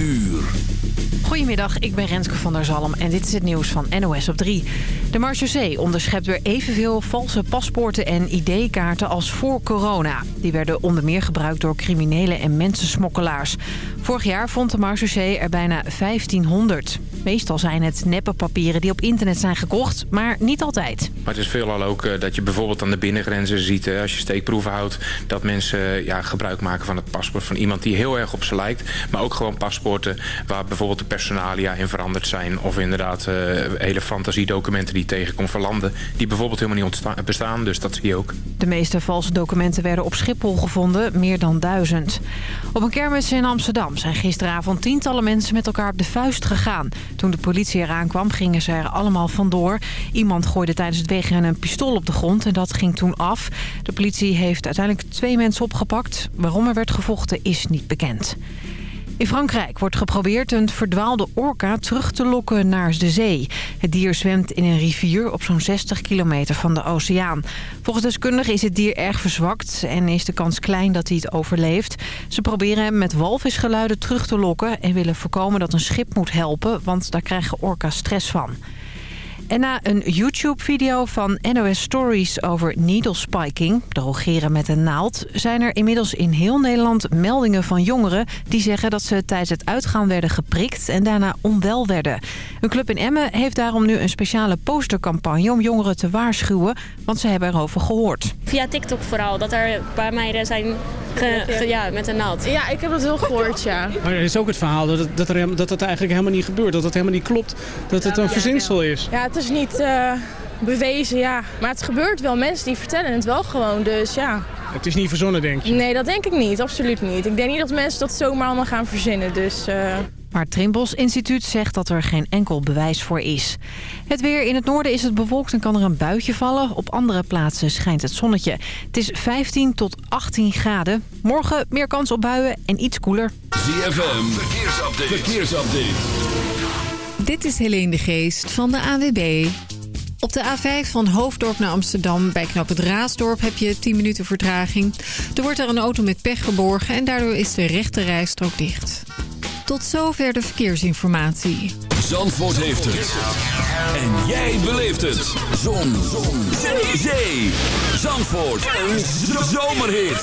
uur. Goedemiddag, ik ben Renske van der Zalm en dit is het nieuws van NOS op 3. De marechaussee onderschept weer evenveel valse paspoorten en ID-kaarten als voor corona. Die werden onder meer gebruikt door criminelen en mensensmokkelaars. Vorig jaar vond de marechaussee er bijna 1500. Meestal zijn het neppe papieren die op internet zijn gekocht, maar niet altijd. Maar het is veelal ook eh, dat je bijvoorbeeld aan de binnengrenzen ziet... als je steekproeven houdt, dat mensen ja, gebruik maken van het paspoort van iemand die heel erg op ze lijkt. Maar ook gewoon paspoorten waar bijvoorbeeld de in veranderd zijn. Of inderdaad uh, hele fantasiedocumenten die tegenkomt van landen... die bijvoorbeeld helemaal niet bestaan, dus dat zie je ook. De meeste valse documenten werden op Schiphol gevonden, meer dan duizend. Op een kermis in Amsterdam zijn gisteravond tientallen mensen met elkaar op de vuist gegaan. Toen de politie eraan kwam, gingen ze er allemaal vandoor. Iemand gooide tijdens het wegen een pistool op de grond en dat ging toen af. De politie heeft uiteindelijk twee mensen opgepakt. Waarom er werd gevochten is niet bekend. In Frankrijk wordt geprobeerd een verdwaalde orka terug te lokken naar de zee. Het dier zwemt in een rivier op zo'n 60 kilometer van de oceaan. Volgens deskundigen is het dier erg verzwakt en is de kans klein dat hij het overleeft. Ze proberen hem met walvisgeluiden terug te lokken en willen voorkomen dat een schip moet helpen, want daar krijgen orka's stress van. En na een YouTube-video van NOS Stories over needle spiking, drogeren met een naald... zijn er inmiddels in heel Nederland meldingen van jongeren... die zeggen dat ze tijdens het uitgaan werden geprikt en daarna onwel werden. Een club in Emmen heeft daarom nu een speciale postercampagne... om jongeren te waarschuwen, want ze hebben erover gehoord. Via TikTok vooral, dat er bij meiden zijn ge, ge, ja, met een naald. Ja, ik heb dat heel gehoord, ja. Maar er is ook het verhaal dat het, dat, er, dat het eigenlijk helemaal niet gebeurt. Dat het helemaal niet klopt. Dat het een verzinsel is. Ja, het is niet uh, bewezen, ja. Maar het gebeurt wel. Mensen die vertellen het wel gewoon, dus ja. Het is niet verzonnen, denk je? Nee, dat denk ik niet. Absoluut niet. Ik denk niet dat mensen dat zomaar allemaal gaan verzinnen, dus... Uh... Maar het Trimbos Instituut zegt dat er geen enkel bewijs voor is. Het weer in het noorden is het bewolkt en kan er een buitje vallen. Op andere plaatsen schijnt het zonnetje. Het is 15 tot 18 graden. Morgen meer kans op buien en iets koeler. ZFM, verkeersupdate. verkeersupdate. Dit is Helene de Geest van de AWB. Op de A5 van Hoofddorp naar Amsterdam bij knap het Raasdorp heb je 10 minuten vertraging. Er wordt er een auto met pech geborgen en daardoor is de rechte rijstrook dicht. Tot zover de verkeersinformatie. Zandvoort heeft het. En jij beleeft het. Zon. Zon. Zee. Zee. Zandvoort. Een zomerhit.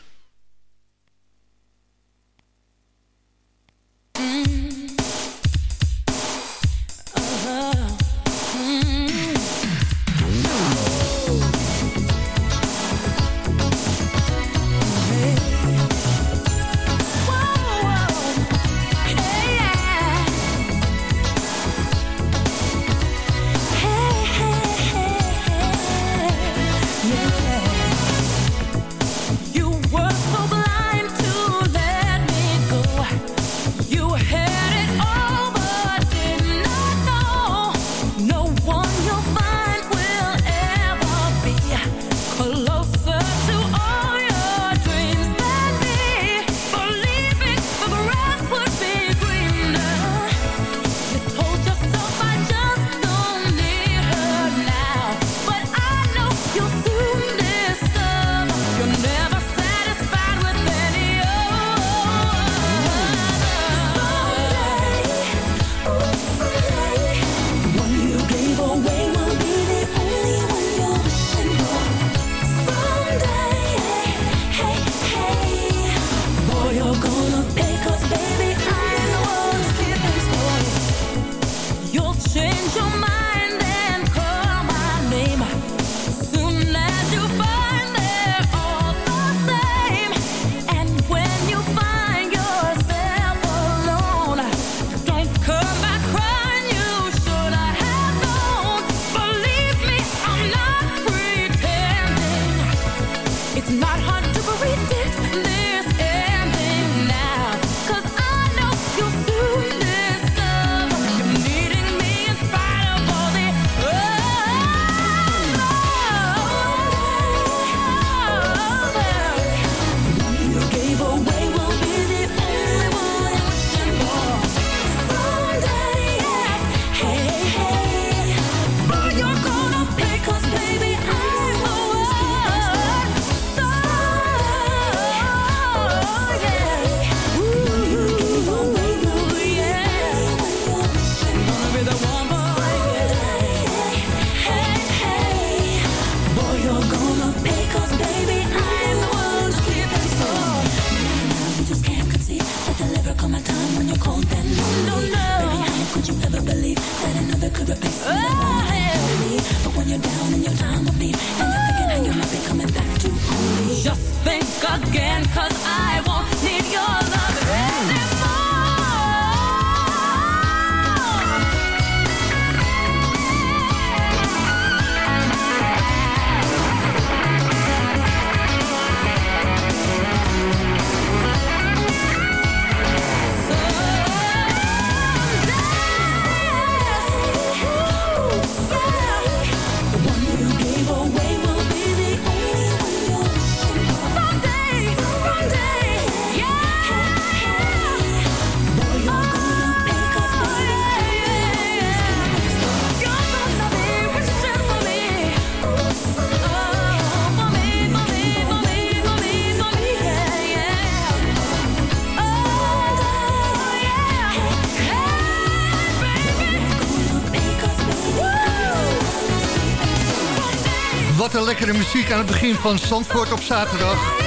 Muziek aan het begin van Zandvoort op zaterdag.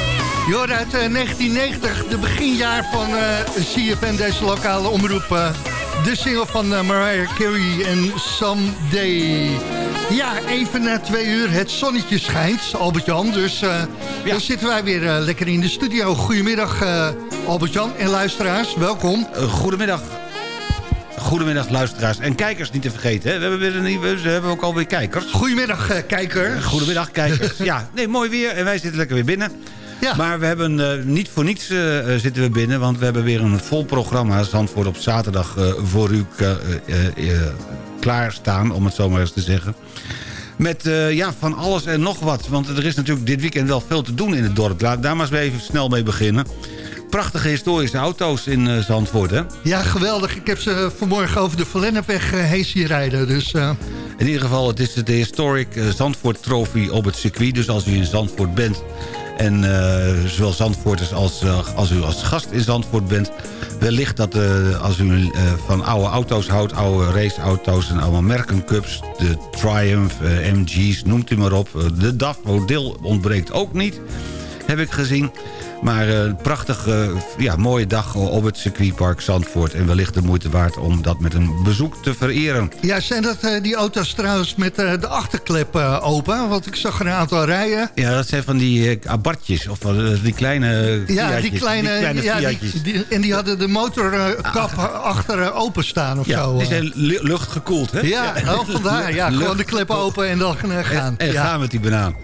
Hoort uit 1990, eh, de beginjaar van uh, eh, CFN, deze lokale omroep. Uh, de single van Mariah Carey en Someday. Ja, even na twee uur, het zonnetje schijnt, Albert-Jan. Dus ja. dan zitten wij weer lekker in de studio. Goedemiddag, Albert-Jan en luisteraars, welkom. goedemiddag. Goedemiddag luisteraars en kijkers niet te vergeten. Hè? We, hebben weer een, we hebben ook alweer kijkers. Goedemiddag uh, kijkers. Goedemiddag kijkers. ja, nee, mooi weer en wij zitten lekker weer binnen. Ja. Maar we hebben uh, niet voor niets uh, zitten we binnen... want we hebben weer een vol programma Zandvoort op zaterdag voor u klaarstaan... om het zo maar eens te zeggen. Met ja, van alles en nog wat. Want er is natuurlijk dit weekend wel veel te doen in het dorp. Laat daar maar eens even snel mee beginnen prachtige historische auto's in uh, Zandvoort, hè? Ja, geweldig. Ik heb ze vanmorgen over de Verlennepweg uh, heen zien rijden. Dus, uh... In ieder geval, het is de Historic Zandvoort Trophy op het circuit. Dus als u in Zandvoort bent en zowel Zandvoorters als, als u als gast in Zandvoort bent... wellicht dat als u van oude auto's houdt, oude raceauto's en allemaal merkencups... de Triumph, MG's, noemt u maar op. de DAF model ontbreekt ook niet, heb ik gezien... Maar een uh, prachtig, uh, ja, mooie dag op het circuitpark Zandvoort. En wellicht de moeite waard om dat met een bezoek te vereren. Ja, zijn dat die auto's trouwens met de achterklep open? Want ik zag er een aantal rijden. Ja, dat zijn van die abartjes. Of die kleine Ja, die kleine, die kleine ja, die, die, En die hadden de motorkap achter open staan of ja, zo. die zijn luchtgekoeld, hè? Ja, ja. Oh, vandaar. Ja, gewoon de klep open en dan gaan. En, en gaan met die banaan.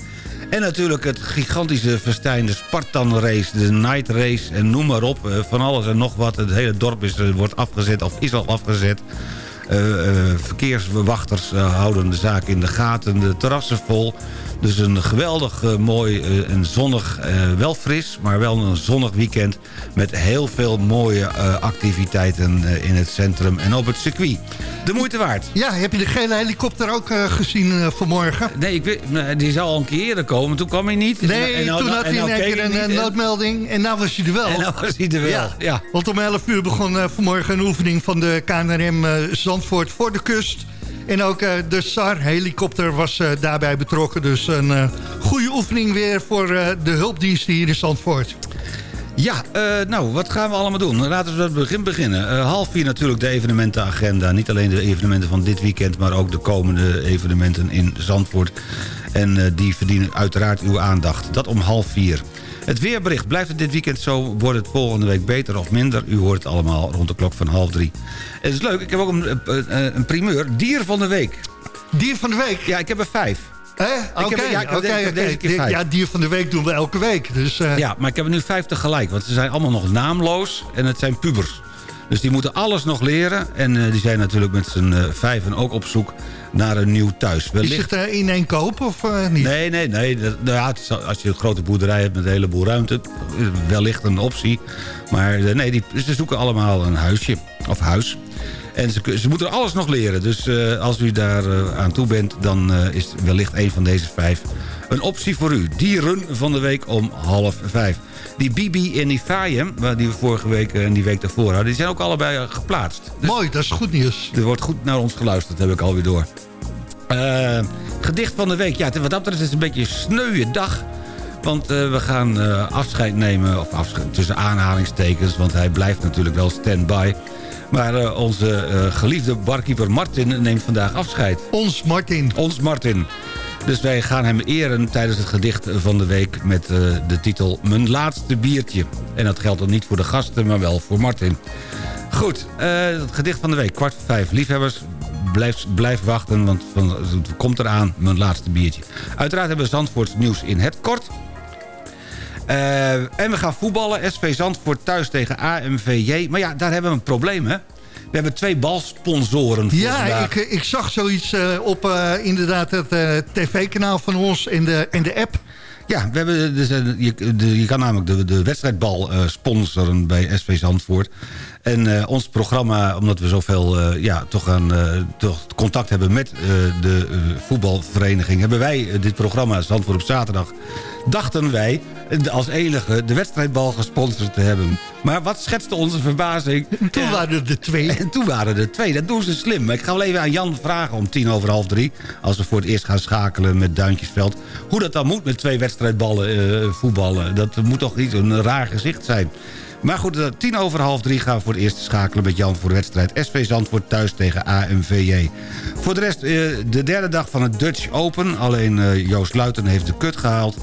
En natuurlijk het gigantische festijn, de Spartan Race, de Night Race en noem maar op. Eh, van alles en nog wat. Het hele dorp is, eh, wordt afgezet of is al afgezet. Uh, verkeerswachters houden de zaak in de gaten, de terrassen vol. Dus een geweldig mooi en zonnig, wel fris, maar wel een zonnig weekend... met heel veel mooie activiteiten in het centrum en op het circuit. De moeite waard. Ja, heb je de gele helikopter ook gezien vanmorgen? Nee, ik weet, die zou al een keer eerder komen, toen kwam hij niet. Nee, en nou, toen had hij nou één keer een noodmelding en nou was hij er wel. En nou was hij er wel, ja. ja. Want om 11 uur begon vanmorgen een oefening van de KNRM Zandvoort voor de kust... En ook uh, de SAR-helikopter was uh, daarbij betrokken. Dus een uh, goede oefening weer voor de hulpdiensten hier in Zandvoort. Ja, nou, wat gaan we allemaal doen? Laten we het begin beginnen. half vier natuurlijk de evenementenagenda. Niet alleen de evenementen van dit weekend... maar ook de komende evenementen in Zandvoort. En die verdienen uiteraard uw aandacht. Dat om half vier. Het weerbericht. Blijft het dit weekend zo? Wordt het volgende week beter of minder? U hoort het allemaal rond de klok van half drie. Het is leuk. Ik heb ook een, een, een primeur. Dier van de week. Dier van de week? Ja, ik heb er vijf. Oké, ja, ja, dier van de week doen we elke week. Dus, uh... Ja, maar ik heb er nu vijf tegelijk. Want ze zijn allemaal nog naamloos en het zijn pubers. Dus die moeten alles nog leren. En uh, die zijn natuurlijk met z'n uh, vijven ook op zoek naar een nieuw thuis. Wellicht... Is het uh, in één koop of niet? Nee, nee, nee. Dat, nou ja, als je een grote boerderij hebt met een heleboel ruimte... wellicht een optie. Maar nee, die, ze zoeken allemaal een huisje. Of huis. En ze, ze moeten alles nog leren. Dus als u daar aan toe bent... dan is wellicht een van deze vijf een optie voor u. Dieren van de week om half vijf. Die Bibi en die Fayem, die we vorige week en die week daarvoor hadden... die zijn ook allebei eh, geplaatst. Dus Mooi, dat is goed nieuws. Er wordt goed naar ons geluisterd, heb ik alweer door. Uh, Gedicht van de week. Ja, wat dat betreft is het een beetje een sneuwe dag. Want we gaan afscheid nemen, of afscheid, tussen aanhalingstekens... want hij blijft natuurlijk wel stand-by... Maar onze geliefde barkeeper Martin neemt vandaag afscheid. Ons Martin. Ons Martin. Dus wij gaan hem eren tijdens het gedicht van de week... met uh, de titel Mijn laatste biertje. En dat geldt dan niet voor de gasten, maar wel voor Martin. Goed, uh, het gedicht van de week, kwart voor vijf. Liefhebbers, blijf, blijf wachten, want het komt eraan, mijn laatste biertje. Uiteraard hebben we Zandvoorts nieuws in het kort... Uh, en we gaan voetballen. SV Zandvoort thuis tegen AMVJ. Maar ja, daar hebben we een probleem, hè? We hebben twee balsponsoren voor Ja, ik, ik, zag zoiets uh, op uh, inderdaad het uh, tv-kanaal van ons in de, in de app. Ja, we hebben dus, je, de, je kan namelijk de, de wedstrijdbal sponsoren bij SV Zandvoort. En ons programma, omdat we zoveel ja, toch aan, toch contact hebben met de voetbalvereniging... hebben wij dit programma Zandvoort op zaterdag, dachten wij als enige de wedstrijdbal gesponsord te hebben. Maar wat schetste onze verbazing? Toen ja. waren er twee. En toen waren er twee. Dat doen ze slim. Maar ik ga wel even aan Jan vragen om tien over half drie... als we voor het eerst gaan schakelen met Duintjesveld... hoe dat dan moet met twee wedstrijdballen uh, voetballen. Dat moet toch niet een raar gezicht zijn. Maar goed, tien over half drie gaan we voor het eerst schakelen met Jan voor de wedstrijd. SV Zandvoort thuis tegen AMVJ. Voor de rest, de derde dag van het Dutch Open. Alleen Joost Luiten heeft de kut gehaald.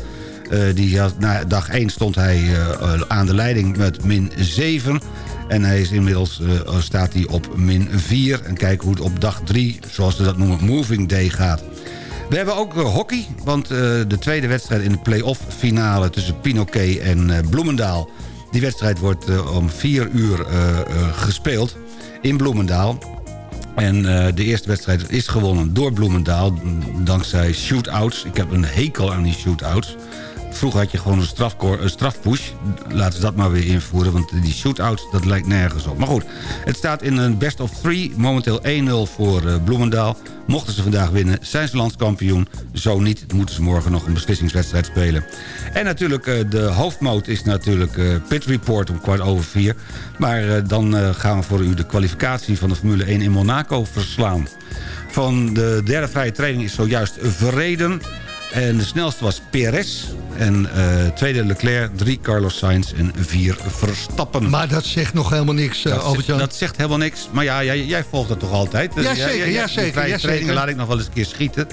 Uh, die had, na dag 1 stond hij uh, aan de leiding met min 7. En hij is inmiddels staat hij op min 4. En kijken hoe het op dag 3, zoals ze dat noemen, moving day gaat. We hebben ook hockey, want de tweede wedstrijd in de play-off finale... tussen Pinoquet en Bloemendaal... die wedstrijd wordt om 4 uur gespeeld in Bloemendaal. En de eerste wedstrijd is gewonnen door Bloemendaal... dankzij shootouts. Ik heb een hekel aan die shootouts. Vroeger had je gewoon een, een strafpush. Laten ze dat maar weer invoeren, want die shootouts, dat lijkt nergens op. Maar goed, het staat in een best of three. Momenteel 1-0 voor uh, Bloemendaal. Mochten ze vandaag winnen, zijn ze landskampioen. Zo niet, moeten ze morgen nog een beslissingswedstrijd spelen. En natuurlijk, uh, de hoofdmoot is natuurlijk uh, Pit Report om kwart over vier. Maar dan gaan we voor u de kwalificatie van de Formule 1 in Monaco verslaan. Van de derde vrije training is zojuist verreden... En de snelste was Perez. En uh, tweede Leclerc, drie Carlos Sainz en vier Verstappen. Maar dat zegt nog helemaal niks, uh, dat, zegt, dat zegt helemaal niks. Maar ja, jij, jij volgt dat toch altijd? Dus ja, zeker. Ja, zeker, ja, trainingen laat ik nog wel eens een keer schieten.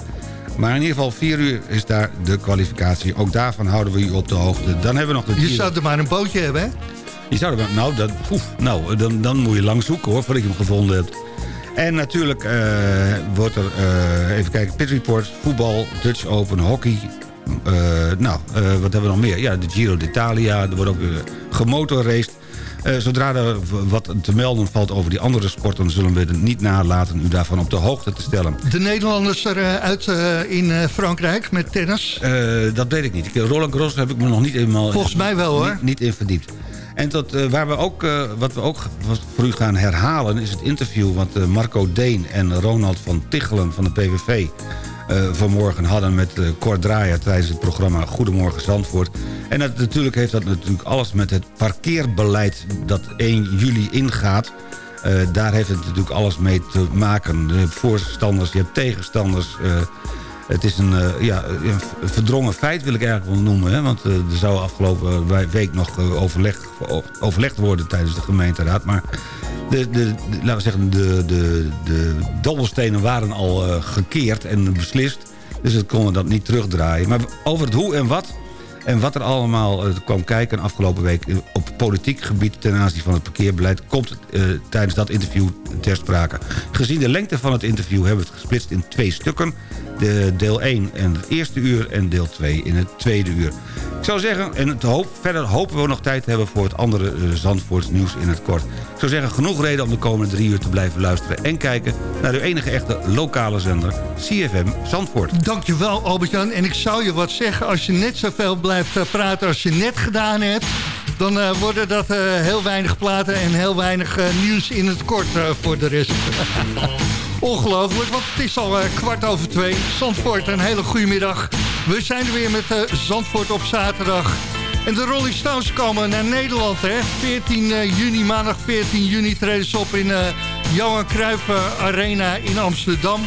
Maar in ieder geval vier uur is daar de kwalificatie. Ook daarvan houden we u op de hoogte. Dan hebben we nog de... Je zou er maar een bootje hebben, hè? Je zou er Nou, dat, oef, nou dan, dan moet je lang zoeken, hoor, voordat je hem gevonden hebt. En natuurlijk uh, wordt er, uh, even kijken, Pit Report, voetbal, Dutch Open, hockey. Uh, nou, wat hebben we nog meer? Ja, de Giro d'Italia, er wordt ook gemotorraced. Zodra er wat te melden valt over die andere sporten... zullen we het niet nalaten u daarvan op de hoogte te stellen. De Nederlanders eruit in Frankrijk met tennis? dat weet ik niet. Roland Garros heb ik me nog niet eenmaal... Volgens mij wel hoor. Niet, niet in verdiept. En tot, waar we ook, wat we ook voor u gaan herhalen... is het interview wat Marco Deen en Ronald van Tichelen van de PVV... vanmorgen hadden met Cor Draaier tijdens het programma Goedemorgen Zandvoort. En dat, natuurlijk heeft dat natuurlijk alles met het parkeerbeleid dat 1 juli ingaat... daar heeft het natuurlijk alles mee te maken. Je hebt voorstanders, je hebt tegenstanders... Het is een, uh, ja, een verdrongen feit, wil ik eigenlijk wel noemen. Hè? Want uh, er zou afgelopen week nog uh, overleg, overlegd worden tijdens de gemeenteraad. Maar de, de, de, laten we zeggen, de, de, de dobbelstenen waren al gekeerd en beslist. Dus het konden dat niet terugdraaien. Maar over het hoe en wat... En wat er allemaal kwam kijken afgelopen week op politiek gebied ten aanzien van het parkeerbeleid... komt tijdens dat interview ter sprake. Gezien de lengte van het interview hebben we het gesplitst in twee stukken de deel 1 in het eerste uur en deel 2 in het tweede uur. Ik zou zeggen, en hoop, verder hopen we nog tijd te hebben voor het andere uh, Zandvoorts nieuws in het kort. Ik zou zeggen, genoeg reden om de komende drie uur te blijven luisteren... en kijken naar de enige echte lokale zender, CFM Zandvoort. Dankjewel Albert-Jan. En ik zou je wat zeggen, als je net zoveel blijft eh, praten als je net gedaan hebt... dan uh, worden dat uh, heel weinig platen en heel weinig nieuws in het kort voor de rest. Ongelooflijk, want het is al kwart over twee. Zandvoort, een hele goede middag. We zijn er weer met Zandvoort op zaterdag. En de Rolling Stones komen naar Nederland, hè. 14 uh, eh, juni, maandag 14 juni treden ze op in Johan Cruijff Arena in Amsterdam.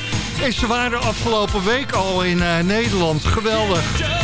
En ze waren afgelopen week al in Nederland. Geweldig.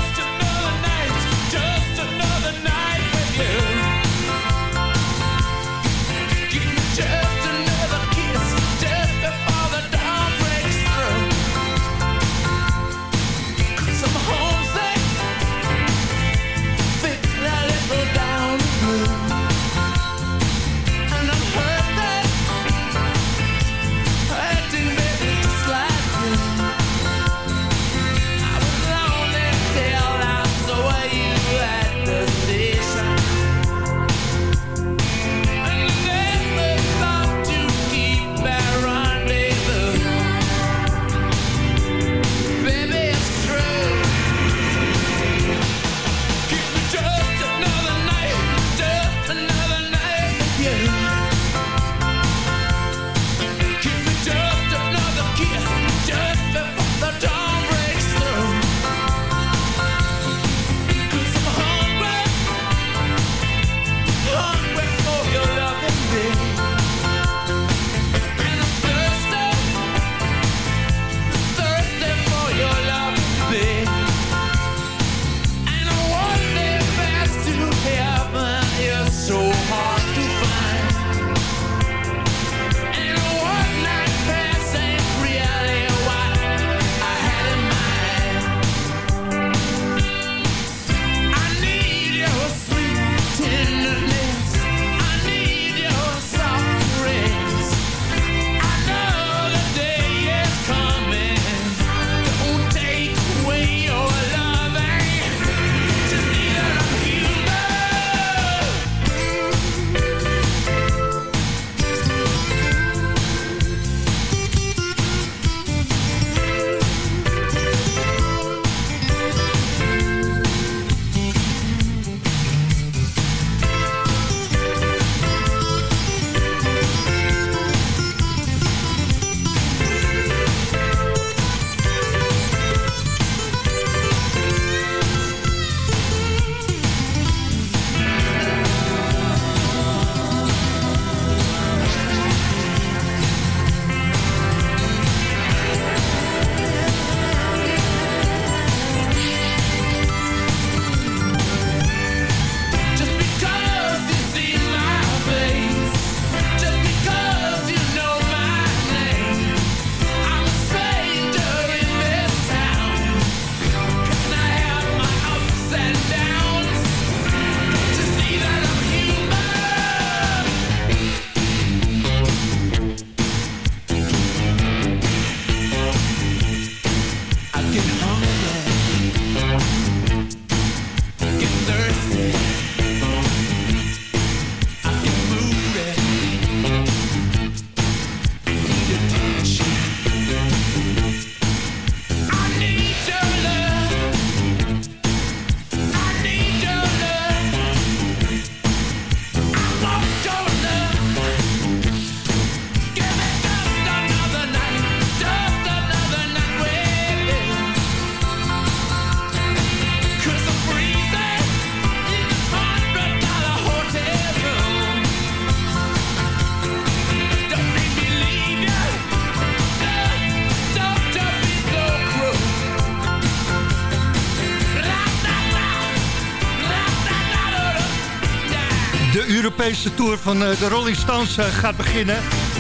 Europese Tour van eh, de Rolling Stones eh, gaat beginnen.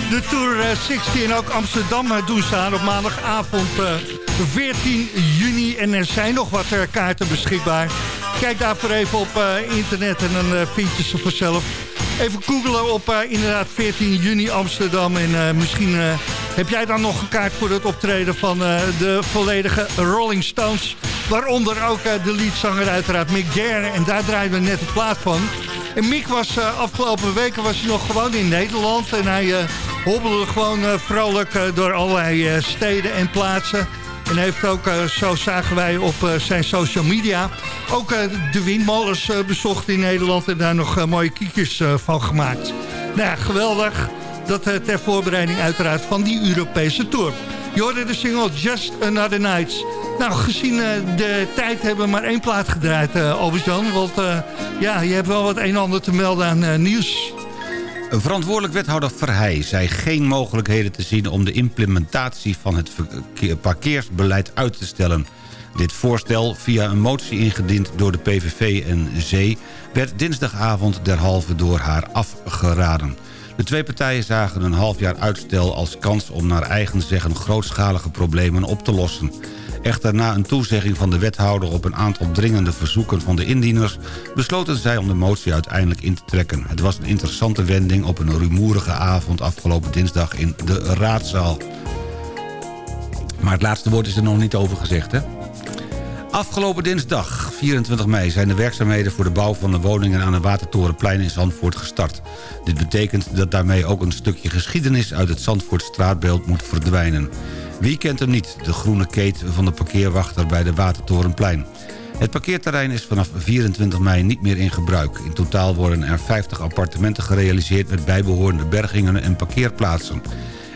De Tour 16 en ook Amsterdam eh, doen staan op maandagavond 14 juni. En er zijn nog wat kaarten beschikbaar. Kijk daarvoor even op internet en dan vind je ze vanzelf. Even googlen op inderdaad 14 juni Amsterdam. En misschien heb jij dan nog een kaart voor het optreden van de volledige Rolling Stones. Waaronder ook de leadzanger uiteraard Mick Jagger. En daar draaien we net het plaat van. En Mick was uh, afgelopen weken was hij nog gewoon in Nederland. En hij uh, hobbelde gewoon uh, vrolijk door allerlei steden en plaatsen. En heeft ook, zo zagen wij op zijn social media... ook de windmolens bezocht in Nederland... en daar nog mooie kiekjes van gemaakt. Nou ja, geweldig. Dat ter voorbereiding uiteraard van die Europese Tour. Je hoorde de single Just Another Night. Nou, gezien uh, de tijd hebben we maar één plaat gedraaid, uh. Want uh, ja, je hebt wel wat een en ander te melden aan nieuws. Verantwoordelijk wethouder Verheij zei geen mogelijkheden te zien... om de implementatie van het parkeersbeleid uit te stellen. Dit voorstel, via een motie ingediend door de PVV en Zee... werd dinsdagavond derhalve door haar afgeraden. De twee partijen zagen een half jaar uitstel als kans om naar eigen zeggen grootschalige problemen op te lossen. Echter na een toezegging van de wethouder op een aantal dringende verzoeken van de indieners... besloten zij om de motie uiteindelijk in te trekken. Het was een interessante wending op een rumoerige avond afgelopen dinsdag in de raadzaal. Maar het laatste woord is er nog niet over gezegd, hè? Afgelopen dinsdag, 24 mei, zijn de werkzaamheden voor de bouw van de woningen aan de Watertorenplein in Zandvoort gestart. Dit betekent dat daarmee ook een stukje geschiedenis uit het Zandvoort straatbeeld moet verdwijnen. Wie kent hem niet, de groene keet van de parkeerwachter bij de Watertorenplein. Het parkeerterrein is vanaf 24 mei niet meer in gebruik. In totaal worden er 50 appartementen gerealiseerd met bijbehorende bergingen en parkeerplaatsen.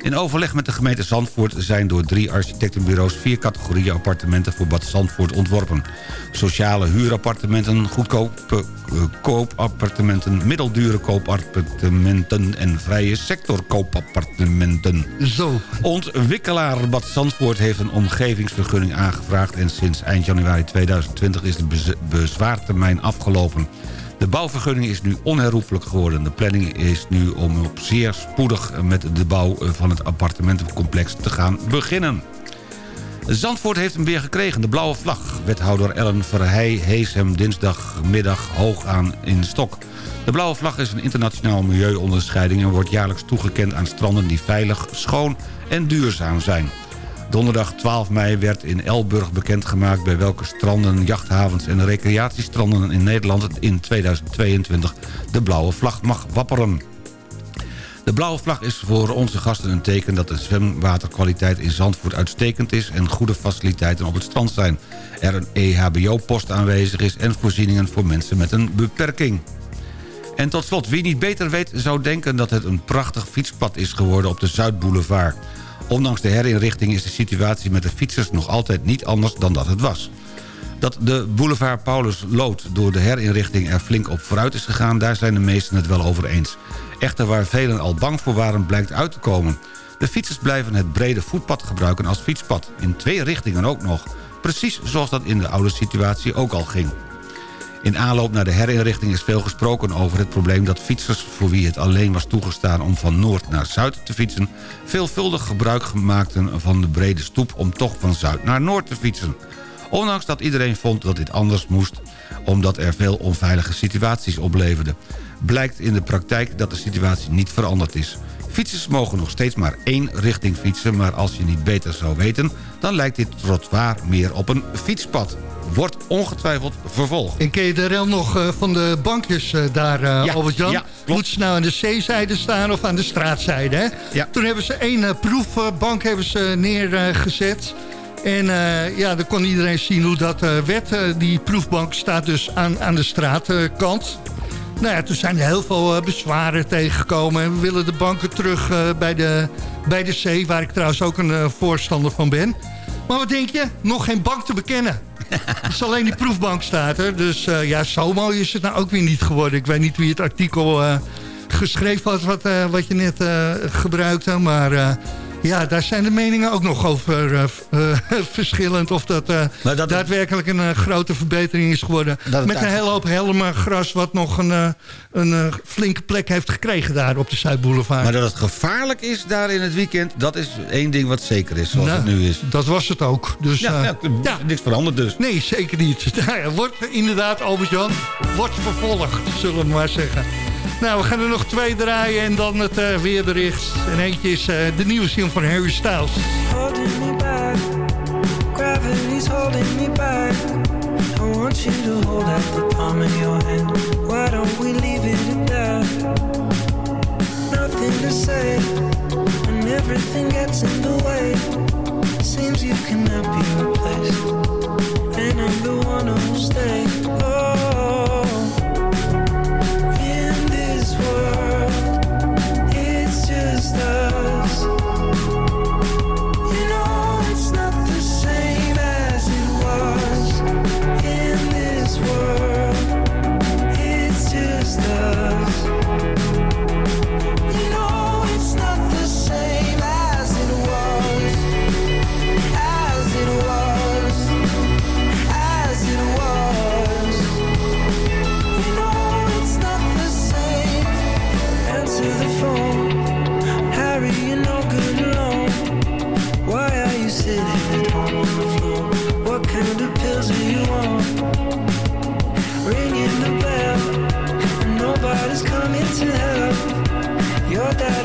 In overleg met de gemeente Zandvoort zijn door drie architectenbureaus... vier categorieën appartementen voor Bad Zandvoort ontworpen. Sociale huurappartementen, goedkope uh, koopappartementen... middeldure koopappartementen en vrije sector koopappartementen. Zo. Ontwikkelaar Bad Zandvoort heeft een omgevingsvergunning aangevraagd... en sinds eind januari 2020 is de bezwaartermijn afgelopen. De bouwvergunning is nu onherroepelijk geworden. De planning is nu om op zeer spoedig met de bouw van het appartementencomplex te gaan beginnen. Zandvoort heeft hem weer gekregen, de blauwe vlag. Wethouder Ellen Verheij hees hem dinsdagmiddag hoog aan in stok. De blauwe vlag is een internationaal milieuonderscheiding... en wordt jaarlijks toegekend aan stranden die veilig, schoon en duurzaam zijn. Donderdag 12 mei werd in Elburg bekendgemaakt... bij welke stranden, jachthavens en recreatiestranden in Nederland... in 2022 de blauwe vlag mag wapperen. De blauwe vlag is voor onze gasten een teken dat de zwemwaterkwaliteit in Zandvoort uitstekend is... en goede faciliteiten op het strand zijn. Er een EHBO-post aanwezig is en voorzieningen voor mensen met een beperking. En tot slot, wie niet beter weet zou denken dat het een prachtig fietspad is geworden op de Zuidboulevard. Ondanks de herinrichting is de situatie met de fietsers nog altijd niet anders dan dat het was. Dat de boulevard Paulus Lood door de herinrichting er flink op vooruit is gegaan... daar zijn de meesten het wel over eens. Echter waar velen al bang voor waren blijkt uit te komen. De fietsers blijven het brede voetpad gebruiken als fietspad. In twee richtingen ook nog. Precies zoals dat in de oude situatie ook al ging. In aanloop naar de herinrichting is veel gesproken over het probleem dat fietsers... voor wie het alleen was toegestaan om van noord naar zuid te fietsen... veelvuldig gebruik maakten van de brede stoep om toch van zuid naar noord te fietsen. Ondanks dat iedereen vond dat dit anders moest... omdat er veel onveilige situaties opleverden... blijkt in de praktijk dat de situatie niet veranderd is. Fietsers mogen nog steeds maar één richting fietsen... maar als je niet beter zou weten... dan lijkt dit trottoir meer op een fietspad wordt ongetwijfeld vervolgd. En ken je de rel nog uh, van de bankjes uh, daar, uh, ja, Albert-Jan? Ja, Moet ze nou aan de zeezijde staan of aan de straatzijde? Hè? Ja. Toen hebben ze één proefbank hebben ze neergezet. En ja, dan kon iedereen zien hoe dat werd. die proefbank staat dus aan, aan de straatkant. Nou ja, toen zijn heel veel bezwaren tegengekomen. En we willen de banken terug bij, de, bij de zee, waar ik trouwens ook een voorstander van ben. Maar wat denk je? Nog geen bank te bekennen. is alleen die proefbank staat er. Dus ja, zo mooi is het nou ook weer niet geworden. Ik weet niet wie het artikel geschreven had wat, wat je net gebruikte. Maar ja, daar zijn de meningen ook nog over uh, uh, verschillend. Of dat, dat daadwerkelijk een grote verbetering is geworden. Met een hele hoop helmgras wat nog een, een flinke plek heeft gekregen daar op de Zuidboulevard. Maar dat het gevaarlijk is daar in het weekend, dat is één ding wat zeker is zoals nou, het nu is. Dat was het ook. Dus, ja, ja, ja, niks veranderd dus. Nee, zeker niet. Wordt inderdaad, Albert-Jan, wordt vervolgd, zullen we maar zeggen. Nou, we gaan er nog twee draaien en dan het uh, weerbericht. En eentje is uh, de nieuwe single van Harry Styles. Why don't we leave it at that? Nothing to say, when everything gets in the way. Seems you cannot be replaced, and I'm the one who'll stay. Oh.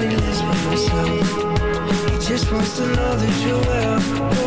feelings by myself. He just wants to know that you're well.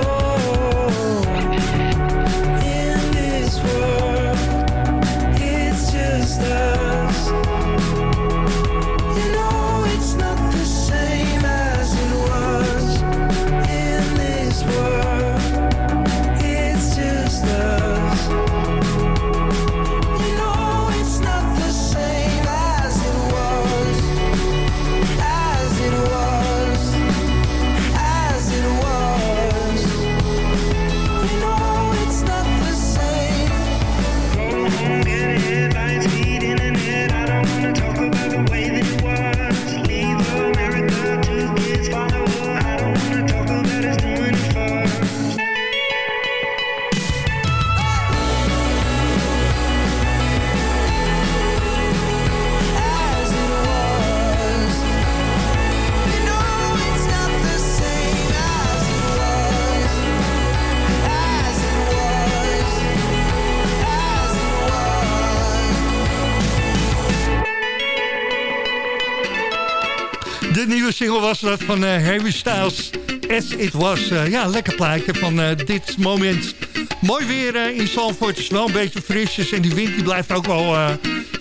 van uh, Harry Styles. As It Was. Eh, ja, lekker plaatje van eh, dit moment. Mooi weer in Zandvoort. Het is wel een beetje frisjes. En die wind die blijft ook wel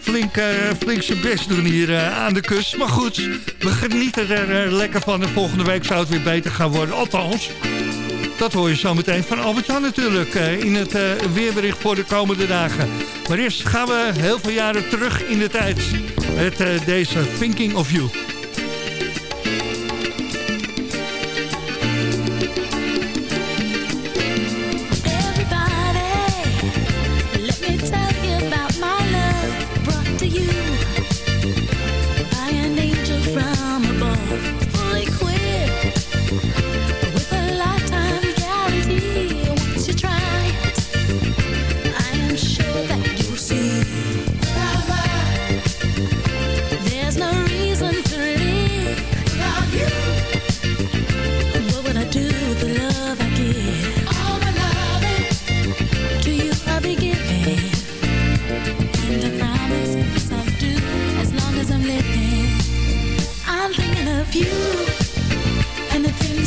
flink, flink zijn best doen hier aan de kust. Maar goed, we genieten er lekker van. En volgende week zou het weer beter gaan worden. Althans, dat hoor je zo meteen van Albert-Jan natuurlijk. in het weerbericht voor de komende dagen. Maar eerst gaan we heel veel jaren terug in de tijd. Met deze Thinking of You.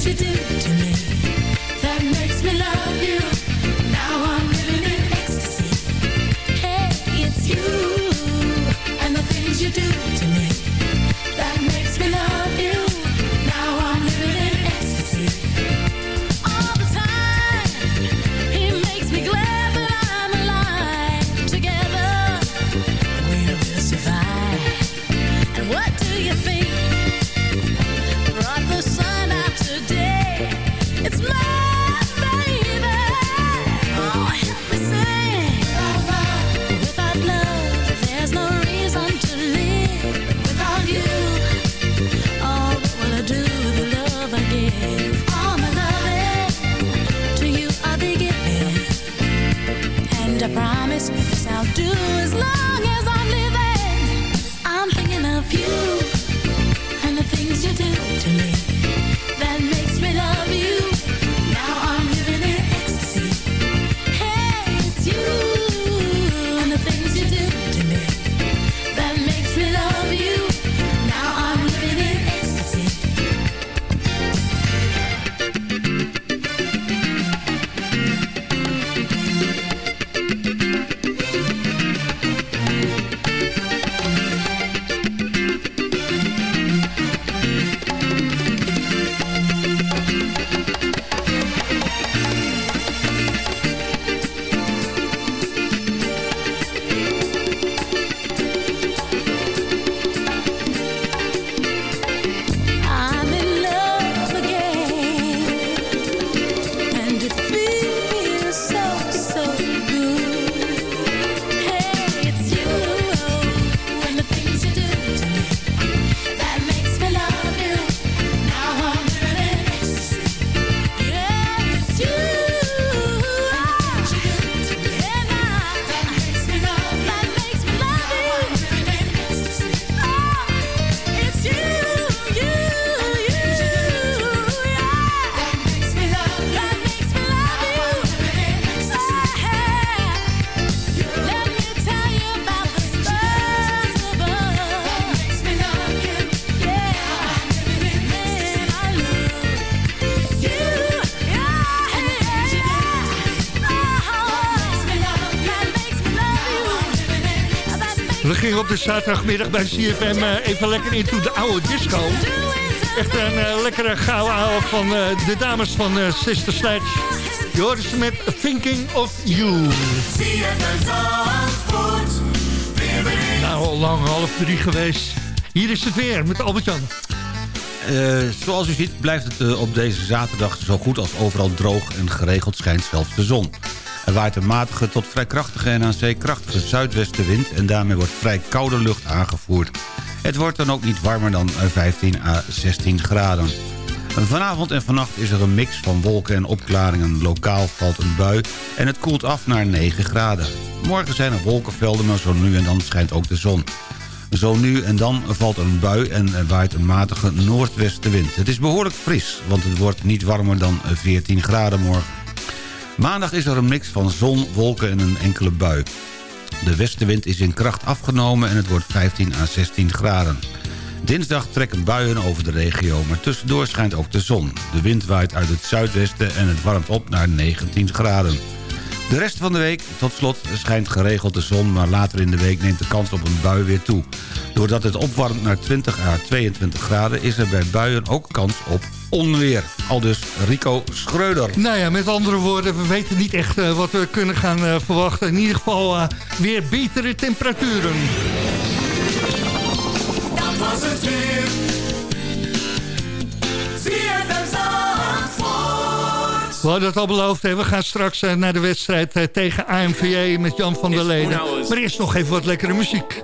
you do to me? Op de zaterdagmiddag bij CFM eh, even lekker into de oude disco. Echt een eh, lekkere gouden ouwe van eh, de dames van Sister Sledge. Ze met Thinking of You. Nou, al lang half drie geweest. Hier is het weer met Albert-Jan. Zoals u ziet blijft het op deze zaterdag zo goed als overal droog en geregeld schijnt zelfs de zon. Er waait een matige tot vrij krachtige en aan zee krachtige zuidwestenwind... en daarmee wordt vrij koude lucht aangevoerd. Het wordt dan ook niet warmer dan eh, 15 à 16 graden. Vanavond en vannacht is er een mix van wolken en opklaringen. Lokaal valt een bui en het koelt af naar 9 graden. Morgen zijn er wolkenvelden, maar zo nu en dan schijnt ook de zon. Zo nu en dan valt een bui en waait een matige noordwestenwind. Het is behoorlijk fris, want het wordt niet warmer dan 14 graden morgen. Maandag is er een mix van zon, wolken en een enkele bui. De westenwind is in kracht afgenomen en het wordt 15 à 16 graden. Dinsdag trekken buien over de regio, maar tussendoor schijnt ook de zon. De wind waait uit het zuidwesten en het warmt op naar 19 graden. De rest van de week, tot slot, schijnt geregeld de zon... maar later in de week neemt de kans op een bui weer toe. Doordat het opwarmt naar 20 à 22 graden... is er bij buien ook kans op onweer. Al dus Rico Schreuder. Nou ja, met andere woorden, we weten niet echt eh, wat we kunnen gaan eh, verwachten. In ieder geval eh, weer betere temperaturen. Dat was het weer. We hadden het al beloofd, hè? we gaan straks naar de wedstrijd tegen AMVJ met Jan van der Leden. Maar eerst nog even wat lekkere muziek.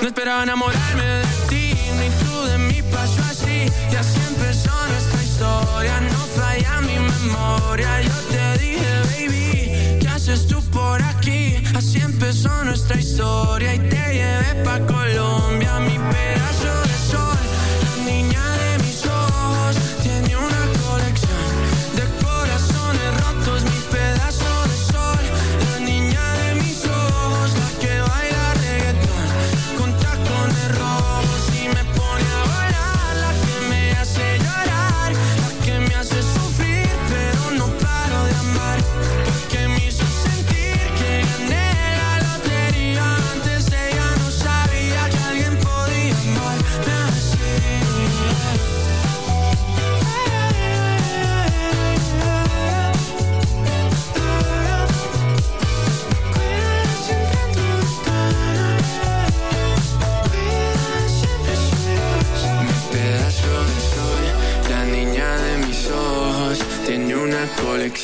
no esperaba enamorarme de ti Ni tú de mí pasó así. Y así empezó nuestra historia No falla mi memoria. Yo te dije, baby ¿Qué haces tú por aquí? Así empezó nuestra historia Y te llevé pa' Colombia Mi pedazo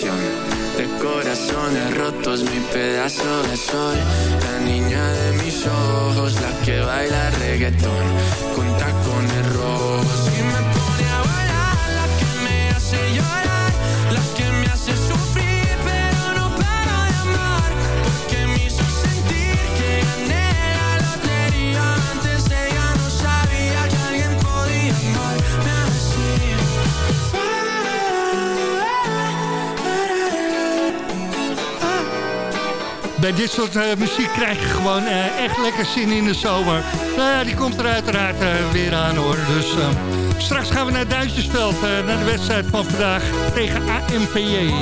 de corazones rotos. Mi pedazo de sol, la niña de mis ojos, la que baila reggaetón con Bij dit soort eh, muziek krijg je gewoon eh, echt lekker zin in de zomer. Nou ja, die komt er uiteraard eh, weer aan hoor. Dus straks gaan we naar Duitsersveld, naar de wedstrijd van vandaag tegen AMVJ.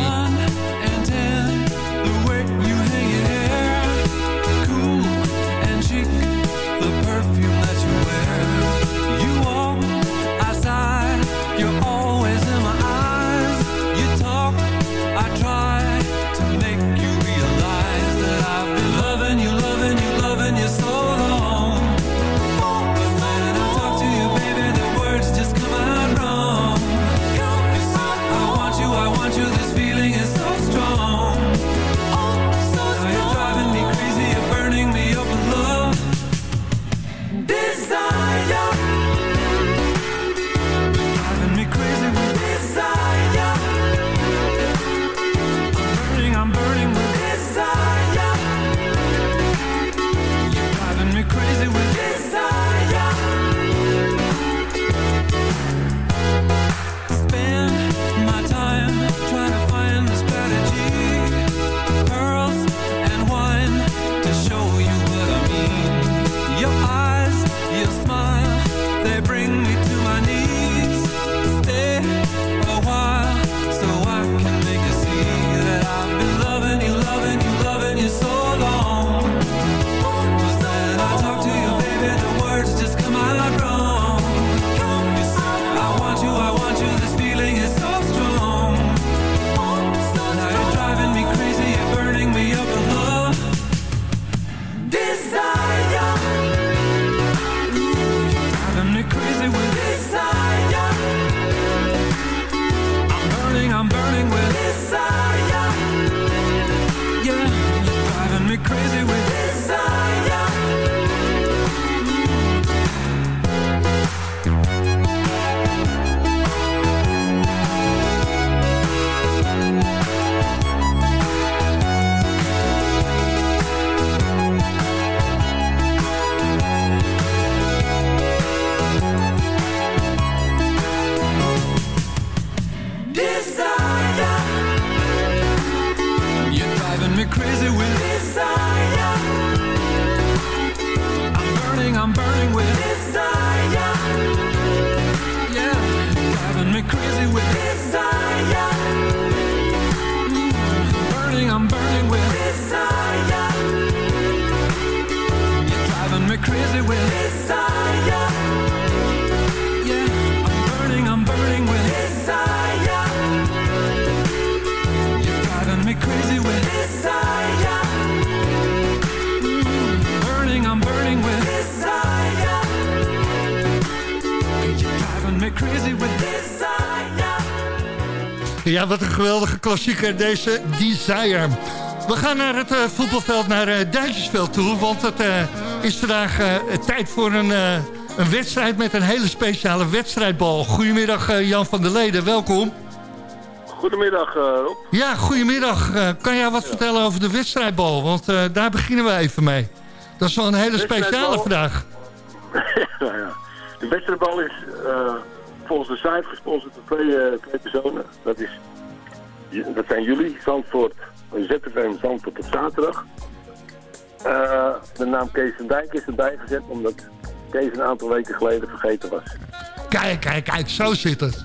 Ja, wat een geweldige klassieker, deze Desire. We gaan naar het eh, voetbalveld, naar uh, Duitsersveld toe. Want het eh, is vandaag tijd voor een, een wedstrijd met een hele speciale wedstrijdbal. Goedemiddag Jan van der Leden, welkom. Goedemiddag Rob. Ja, goedemiddag. Kan jij wat vertellen over de wedstrijdbal? Want daar beginnen we even mee. Dat is wel een hele speciale vandaag. nou ja. De wedstrijdbal is volgens de site gesponsord door twee, twee personen. Dat, is, dat zijn jullie, Zandvoort, ZFM Zandvoort op zaterdag. Eh, de naam Kees van Dijk is erbij gezet omdat Kees een aantal weken geleden vergeten was. Kijk, kijk, kijk, zo zit het.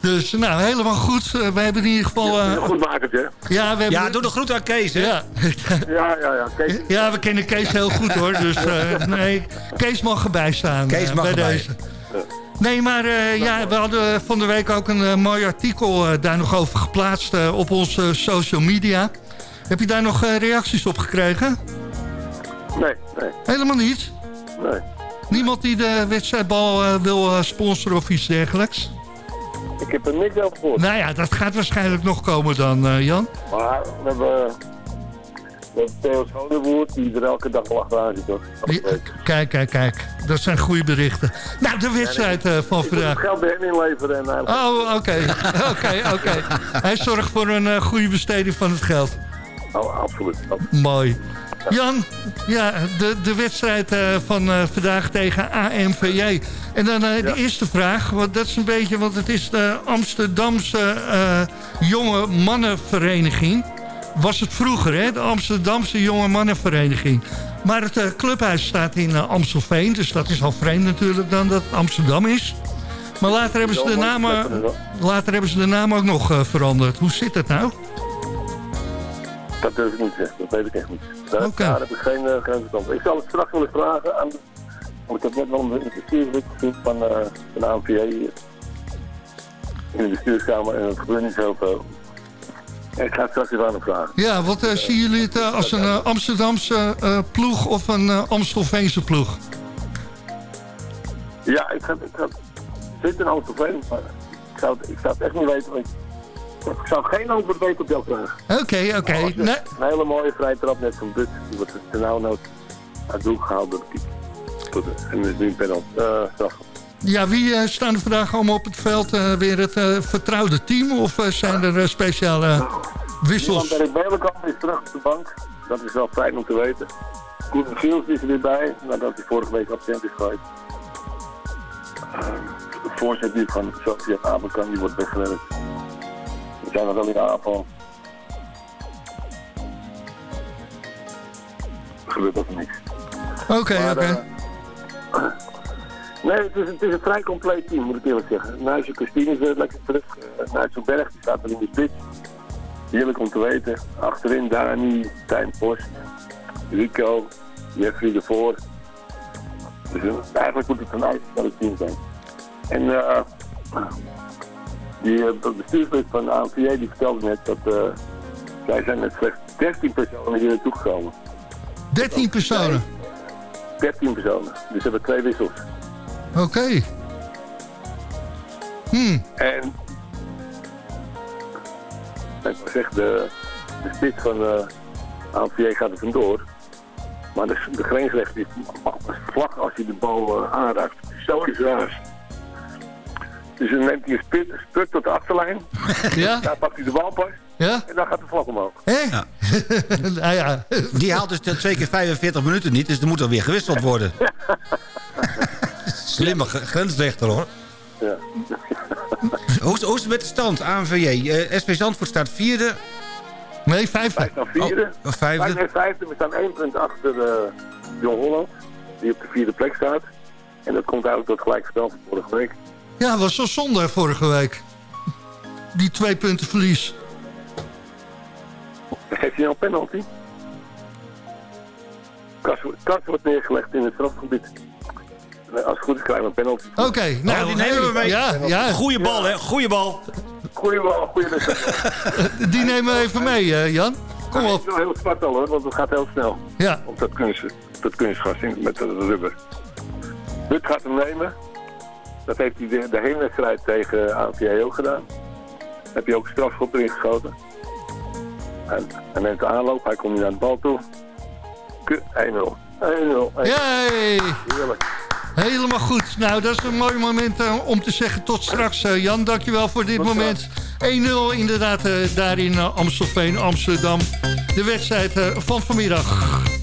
Dus nou, helemaal goed. Eh, we hebben in ieder geval... eh, Een goed makertje. ja, we hebben... Ja, doe de groet aan Kees, hè? Ja. Ja, ja, ja. Kees, ja, we kennen Kees heel goed hoor. Dus eh, nee, Kees mag erbij staan. Kees eh, mag bij erbij. deze. Nee, maar eh, ja, we hadden van de week ook een eh, mooi artikel eh, daar nog over geplaatst op onze social media. Heb je daar nog reacties op gekregen? nee, nee, Helemaal niet. nee. Niemand die de wedstrijdbal wil sponsoren of iets dergelijks? Ik heb er niks over gehoord. Nou ja, dat gaat waarschijnlijk nog komen dan, Jan. Maar we hebben, we hebben Theo Schoonderwoerd die er elke dag wel achteraan zit. Hoor. Ja, Kijk, kijk, kijk. Dat zijn goede berichten. Nou, de wedstrijd eh, van Ik moet vandaag. geld bij hem inleveren. En hij... Oh, oké. Oké, oké. Hij zorgt voor een eh, goede besteding van het geld. Oh, absoluut. Mooi. Jan, ja, de, de wedstrijd eh, van eh, vandaag tegen AMVJ. En dan eh, de eerste vraag, want dat is een beetje... want het is de Amsterdamse eh, Jonge Mannenvereniging. Was het vroeger, hè? De Amsterdamse Jonge Mannenvereniging. Maar het eh, clubhuis staat in eh, Amstelveen... dus dat is al vreemd natuurlijk dan dat het Amsterdam is. Maar later hebben ze de naam, later hebben ze de naam ook nog eh, veranderd. Hoe zit het nou? Dat durf ik niet zeggen, dat weet ik echt niet. Daar, daar heb ik geen, uh, geen verstand van. Ik zal het straks wel eens vragen aan... Want ik heb net wel een bestuurslid gezien van, van de ANVA hier. In de bestuurskamer en het gebeurt niet ik ga straks even aan hem vragen. Ja, wat eh, zien jullie het eh, als een eh, Amsterdamse ploeg of een Amstelveense ploeg? Ja, ik ga, ik ga, zit in Amstelveen, maar ik zou, het, ik zou het echt niet weten. Ik, ik zou geen antwoord weten op jouw vraag. Oké, oké. Nee, Een hele mooie vrije trap net van But. Die wordt ten nauw nood uit het doel gehaald door de keeper. De- En is nu een penalty. straf. Ja, wie eh, staan er vandaag allemaal op het veld? Eh, weer het eh, vertrouwde team of zijn er speciale wissels? Iemand bij Belenkamp is terug op de bank. Dat is wel fijn om te weten. Koen Giels is er weer bij, nadat hij vorige week absent is geweest. De voorzet nu van Sofia Aberkan, die wordt weggewerkt. We zijn nog wel in de aanval. Gebeurt ook niks. Oké, oké. Nee, het is, het is een vrij compleet team, moet ik eerlijk zeggen. Nuisje Christine is lekker terug. Uh, Nuisje Berg die staat er in de spits. Heerlijk om te weten. Achterin Dani, Tijn Post, Rico, Jeffrey ervoor. Dus eh, eigenlijk moet het een ijzersterk team zijn. En eh die uh, bestuurslid van de die vertelde net dat uh, zij zijn met slechts 13 personen hier naartoe gekomen. 13 personen. 13 personen. Dus ze hebben twee wissels. Oké. Hmm. En ik zeggen, de, de spits van de AVJ gaat er vandoor. Maar de, de grensrechter is vlak als hij de bal eh, aanraakt. Zoiets raars. Dus dan neemt hij een spit, spurt tot de achterlijn. Ja? Daar pakt hij de bal pas. Ja? En dan gaat de vlag omhoog. Hè? nou ja. Die haalt dus twee keer 45 minuten niet, dus er moet alweer gewisseld worden. Slimme grensrechter hoor. Ja. Hoe, is- hoe is het met de stand, ANVJ? Eh SV Zandvoort staat vierde. Nee, vijfde. Wij staan vierde. Oh, vijfde. Wij zijn vijfde. We staan één punt achter eh John Holland. Die op de vierde plek staat. En dat komt eigenlijk tot gelijkspel van vorige week. Ja, was zo zonde vorige week. Die twee punten verlies. Geeft hij nou een penalty. Kas, Kas wordt neergelegd in het strafgebied. Als het goed is krijgen we een penalty. Oké, nou, Oh, die nemen we mee. Ja, ja, Goeie bal, hè? Goeie bal. Goeie bal, goeie wedstrijd. die nemen we even mee, eh, Jan. Kom Het op. is wel heel zwart al hoor, want het gaat heel snel. Ja. Op dat, kunst, dat kunstgras in- met dat rubber. Rut gaat hem nemen. Dat heeft hij de, de hele wedstrijd tegen APA ook gedaan. Heb je ook strafschop erin geschoten. En hij neemt de aanloop, hij komt nu naar de bal toe. Ku- 1-0. 1-0. Yay! Heerlijk. Helemaal goed. Nou, dat is een mooi moment eh, om te zeggen tot straks. eh, Jan, dankjewel voor dit Tot moment. 1-0 inderdaad eh, daar in Amstelveen, Amsterdam. De wedstrijd van vanmiddag.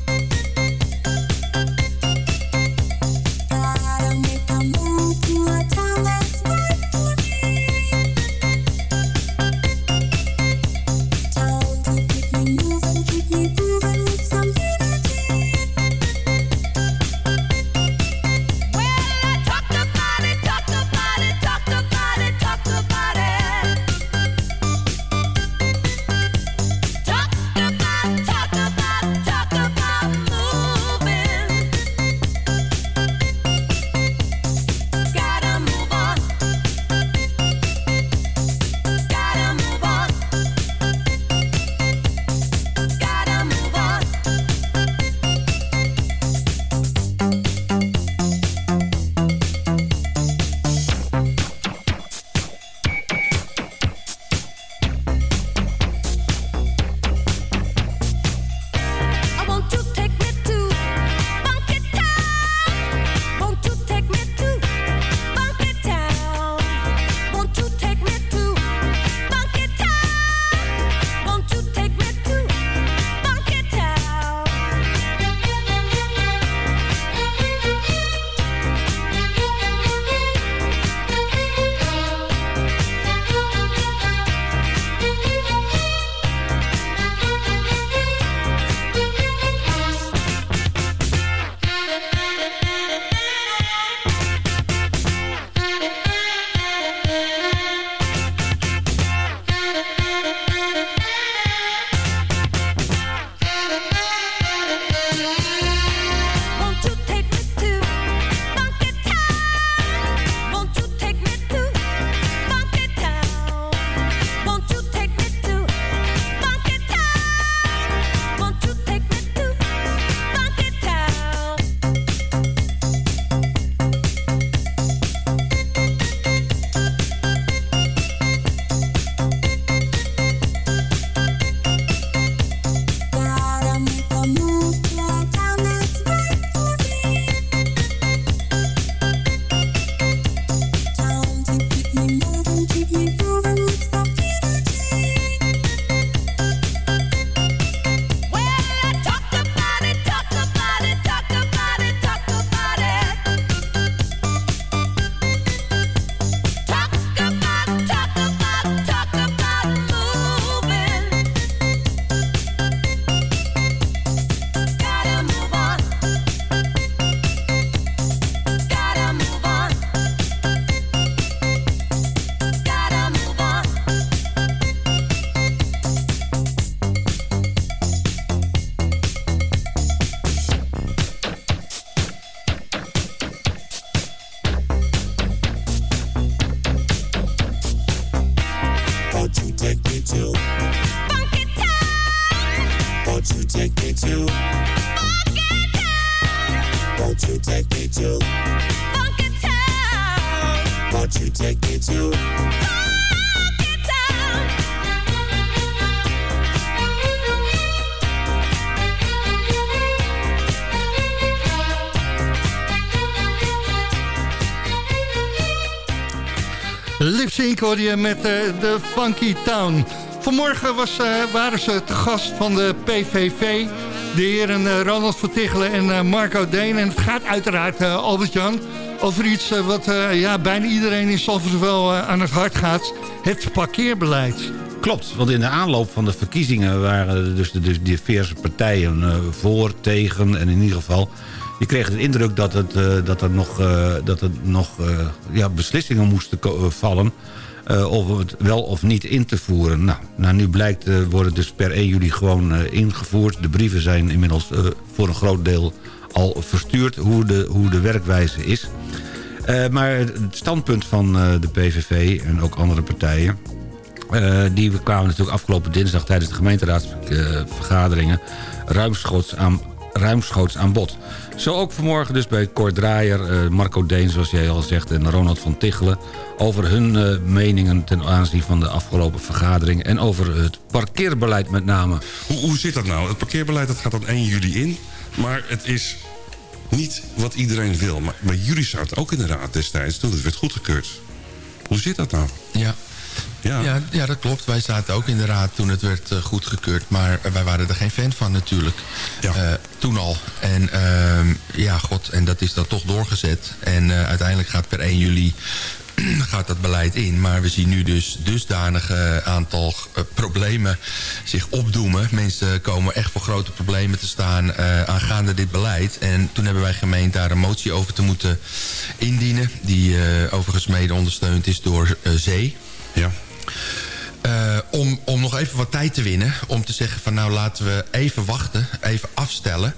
Met eh, de Funky Town. Vanmorgen was, eh, waren ze te gast van de PVV. De heren eh, Ronald van Tichelen en Marco Deen. En het gaat uiteraard, Albert-Jan, over iets wat ja, bijna iedereen in Zalvoort wel aan het hart gaat. Het parkeerbeleid. Klopt, want in de aanloop van de verkiezingen waren dus de, de diverse partijen voor, tegen en in ieder geval... Je kreeg de indruk dat, het, dat er nog, dat er nog ja, beslissingen moesten vallen... eh, of het wel of niet in te voeren. Nou, nou nu blijkt, eh, worden dus per 1 juli gewoon eh, ingevoerd. De brieven zijn inmiddels voor een groot deel al verstuurd hoe de, hoe de werkwijze is. Maar het standpunt van de PVV en ook andere partijen... Die kwamen natuurlijk afgelopen dinsdag tijdens de gemeenteraadsvergaderingen ruimschoots aan, ruimschoots aan bod. Zo ook vanmorgen dus bij Cor Draaier, eh, Marco Deen zoals jij al zegt... en Ronald van Tichelen over hun eh, meningen ten aanzien van de afgelopen vergadering... en over het parkeerbeleid met name. Hoe, hoe zit dat nou? Het parkeerbeleid dat gaat dan 1 juli in. Maar het is niet wat iedereen wil. Maar, maar jullie zaten ook in de raad destijds toen het werd goedgekeurd. Hoe zit dat nou? Ja. Ja. Ja, ja, dat klopt. Wij zaten ook in de raad toen het werd eh, goedgekeurd. Maar wij waren er geen fan van natuurlijk. Eh, toen al. En ehm, ja, god, en dat is dan toch doorgezet. En eh, uiteindelijk gaat per 1 juli gaat dat beleid in. Maar we zien nu dus dusdanige aantal problemen zich opdoemen. Mensen komen echt voor grote problemen te staan eh, aangaande dit beleid. En toen hebben wij gemeend daar een motie over te moeten indienen. Die overigens mede ondersteund is door Zee. Ja. Eh, om, om nog even wat tijd te winnen. Om te zeggen van nou laten we even wachten. Even afstellen.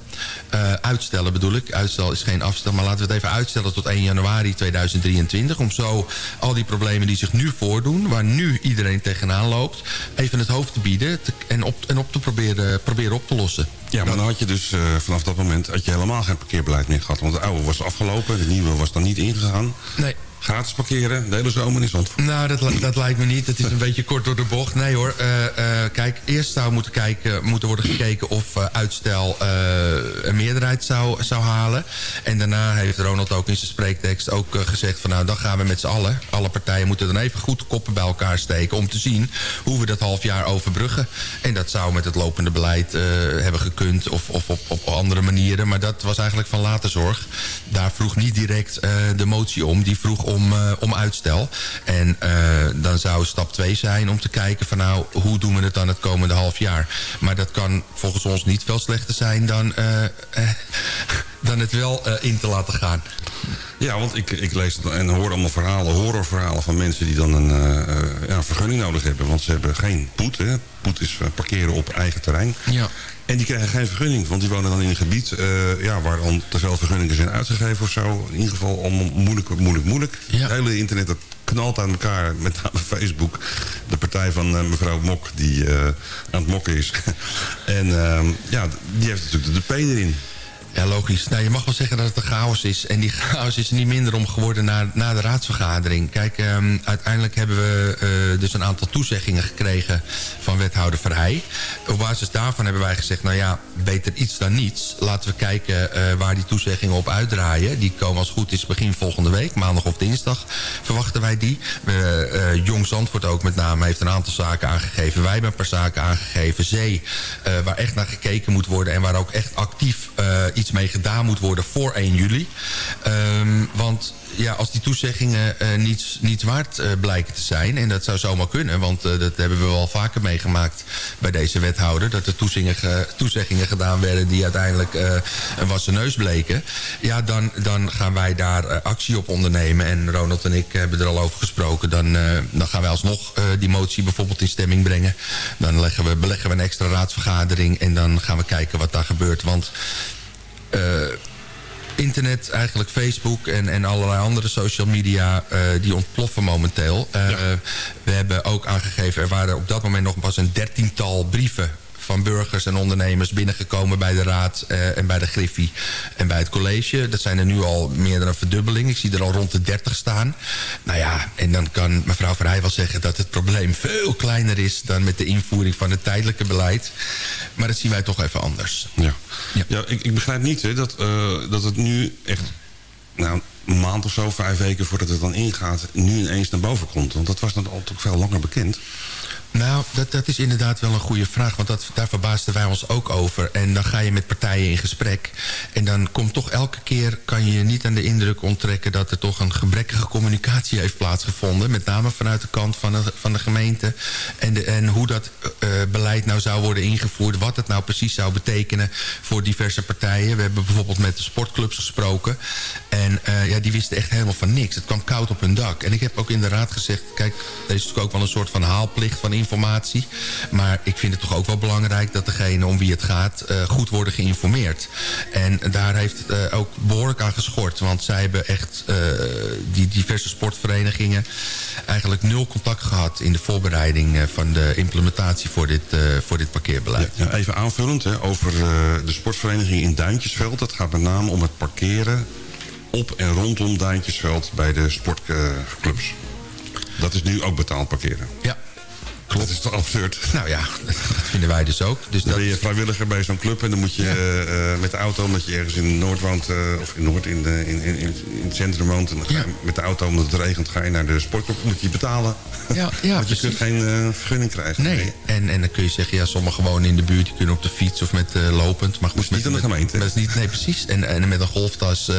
Eh, uitstellen bedoel ik. Uitstel is geen afstel. Maar laten we het even uitstellen tot 1 januari 2023. Om zo al die problemen die zich nu voordoen. Waar nu iedereen tegenaan loopt. Even het hoofd te bieden. te- en op, en op te proberen, proberen op te lossen. Ja, maar dan had je dus eh, vanaf dat moment had je helemaal geen parkeerbeleid meer gehad. Want de oude was afgelopen, de nieuwe was dan niet ingegaan. Nee. Gratis parkeren, de hele zomer in Zandvoort. Nou, dat, dat lijkt me niet. Het is een beetje kort door de bocht. Nee hoor. Eh, eh, kijk, eerst zou moeten, kijken, moeten worden gekeken of eh, uitstel een meerderheid zou, zou halen. En daarna heeft Ronald ook in zijn spreektekst ook gezegd van nou, dan gaan we met z'n allen. Alle partijen moeten dan even goed koppen bij elkaar steken om te zien hoe we dat half jaar overbruggen. En dat zou met het lopende beleid hebben gekund of, of op, op andere manieren. Maar dat was eigenlijk van later zorg. Daar vroeg niet direct de motie om. Die vroeg om, eh, om uitstel. En eh, dan zou stap 2 zijn om te kijken van nou, hoe doen we het dan het komende half jaar. Maar dat kan volgens ons niet veel slechter zijn dan, eh, dan het wel eh, in te laten gaan. Ja, want ik, ik lees het en hoor allemaal verhalen, horrorverhalen van mensen die dan een, eh, eh, ja, vergunning nodig hebben. Want ze hebben geen poet. Hè. Poet is parkeren op eigen terrein. Ja. En die krijgen geen vergunning, want die wonen dan in een gebied ja, waar dan te veel vergunningen zijn uitgegeven of zo. In ieder geval allemaal moeilijk, moeilijk, moeilijk. Het hele internet dat knalt aan elkaar, met name Facebook. De partij van mevrouw Mok, die aan het mokken is. en ehm, ja, die heeft natuurlijk de P erin. Ja, logisch. Nou, je mag wel zeggen dat het een chaos is. En die chaos is niet minder om geworden na, de raadsvergadering. Kijk, ehm, uiteindelijk hebben we eh, dus een aantal toezeggingen gekregen van wethouder Verheij. Op basis daarvan hebben wij gezegd, nou ja, beter iets dan niets. Laten we kijken eh, waar die toezeggingen op uitdraaien. Die komen als goed is begin volgende week, maandag of dinsdag verwachten wij die. Eh, Jong Zandvoort ook met name heeft een aantal zaken aangegeven. Wij hebben een paar zaken aangegeven. Zee, waar echt naar gekeken moet worden en waar ook echt actief eh, iets mee gedaan moet worden voor 1 juli. Ehm, want ja, als die toezeggingen eh, niets, niets waard eh, blijken te zijn... en dat zou zomaar kunnen, want eh, dat hebben we wel vaker meegemaakt bij deze wethouder... dat er toezeggingen, ge- toezeggingen gedaan werden die uiteindelijk een wassen neus bleken... ja, dan, dan gaan wij daar actie op ondernemen. En Ronald en ik hebben er al over gesproken. Dan, dan gaan wij alsnog die motie bijvoorbeeld in stemming brengen. Dan leggen we, beleggen we een extra raadsvergadering... en dan gaan we kijken wat daar gebeurt. Want... eh, internet, eigenlijk Facebook en, en allerlei andere social media... eh, die ontploffen momenteel. Eh, We hebben ook aangegeven, er waren op dat moment nog pas een dertiental brieven van burgers en ondernemers binnengekomen bij de Raad eh, en bij de Griffie en bij het college. Dat zijn er nu al meer dan een verdubbeling. Ik zie er al rond de 30 staan. Nou ja, en dan kan mevrouw Verheij wel zeggen dat het probleem veel kleiner is dan met de invoering van het tijdelijke beleid. Maar dat zien wij toch even anders. Ja, ja. ik, ik begrijp niet hè, dat, eh, dat het nu echt nou, een maand of zo, vijf weken voordat het dan ingaat... nu ineens naar boven komt. Want dat was dan al toch veel langer bekend. Nou, dat, dat is inderdaad wel een goede vraag. Want dat, daar verbaasden wij ons ook over. En dan ga je met partijen in gesprek. En dan komt toch elke keer... kan je je niet aan de indruk onttrekken... dat er toch een gebrekkige communicatie heeft plaatsgevonden. Met name vanuit de kant van de, van de gemeente. En, en hoe dat uh, beleid nou zou worden ingevoerd. Wat het nou precies zou betekenen voor diverse partijen. We hebben bijvoorbeeld met de sportclubs gesproken. En uh, ja, die wisten echt helemaal van niks. Het kwam koud op hun dak. En ik heb ook in de raad gezegd... kijk, er is natuurlijk ook wel een soort van haalplicht van informatie. Maar ik vind het toch ook wel belangrijk dat degene om wie het gaat uh, goed worden geïnformeerd. En daar heeft het uh, ook behoorlijk aan geschort. Want zij hebben echt uh, die diverse sportverenigingen eigenlijk nul contact gehad in de voorbereiding van de implementatie voor dit, voor dit parkeerbeleid. Ja, even aanvullend hè, over de sportvereniging in Duintjesveld. Dat gaat met name om het parkeren op en rondom Duintjesveld bij de sportclubs. Dat is nu ook betaald parkeren. Ja. Klopt. Dat is toch absurd? Nou ja, dat vinden wij dus ook. Dus dan ben je vrijwilliger bij zo'n club en dan moet je ja. uh, met de auto, omdat je ergens in Noord woont, uh, of in Noord in, de, in, in, in, het centrum woont, en dan ga je ja. met de auto, omdat het regent, ga je naar de sportclub, moet je betalen. Ja, ja, Want je kunt geen uh, vergunning krijgen. Nee, nee. En, en dan kun je zeggen, ja, sommigen wonen in de buurt, die kunnen op de fiets of met lopend. Maar goed, niet aan de gemeente. Met, met, nee, precies. En, en met een golftas